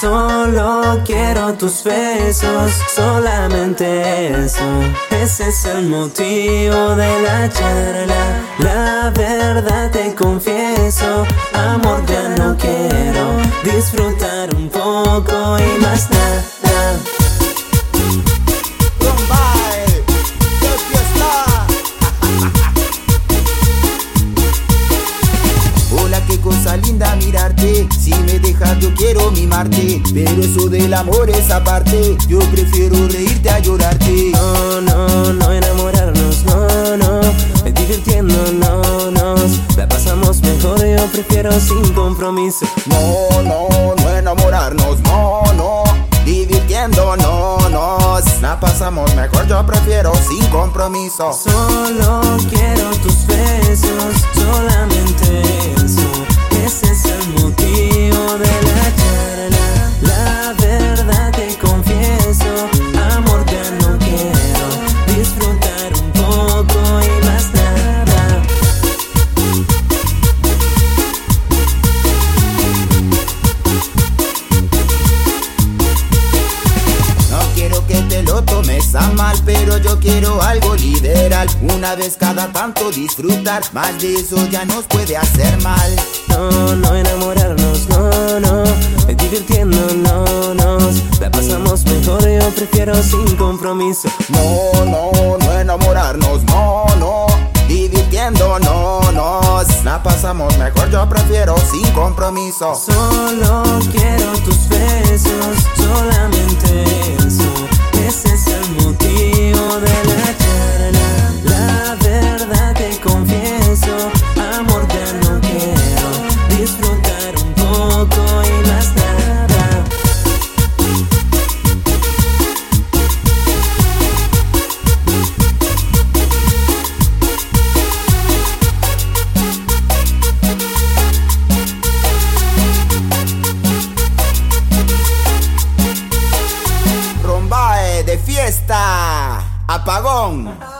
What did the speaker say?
Solo quiero tus besos, solamente eso. Ese es el motivo de la charla. La verdad te confieso, amor ya no quiero disfrutar un poco y más. Cosa linda mirarte. Si me dejas yo quiero mimarte. Pero eso del amor es aparte. Yo prefiero reírte a llorarte. No, no, no enamorarnos, no, no. Divirtiéndonos La pasamos mejor, yo prefiero sin compromiso. No, no, no enamorarnos, no, no. Divirtiéndonos La pasamos mejor, yo prefiero sin compromiso. Solo quiero tus mal, pero yo quiero algo liberal. Una vez cada tanto disfrutar, más de eso ya nos puede hacer mal. No, no enamorarnos, no, no, divirtiéndonos. La pasamos mejor, yo prefiero sin compromiso. No, no, no enamorarnos, no, no, divirtiéndonos. La pasamos mejor, yo prefiero sin compromiso. Solo quiero fiesta. Apagón.